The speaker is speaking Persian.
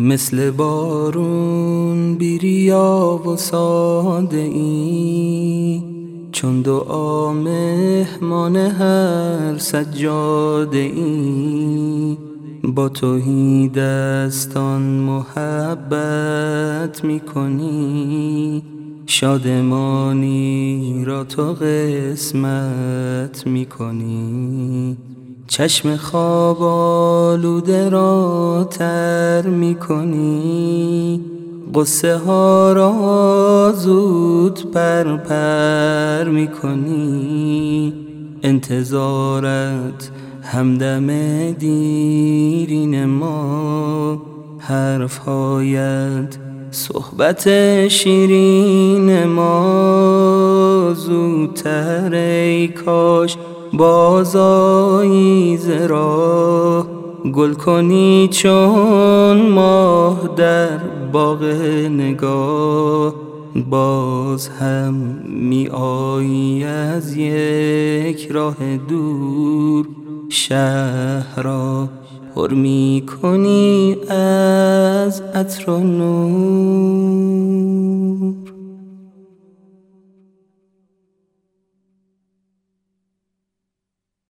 مثل بارون بیریا و ساده ای. چون دعا مهمان هر سجاده ای. با توهی دستان محبت می‌کنی. شادمانی را تو قسمت می‌کنی. چشم خواب آلوده را تر می‌کنی. قصه ها را زود پر پر می‌کنی. انتظارت همدم دیرین ما. حرفهایت صحبت شیرین ما. زودتر ای کاش بازایی زرا گل کنی چون ماه در باغ نگاه باز هم می آیی از یک راه دور شهر را پر می کنی از عطر و نور.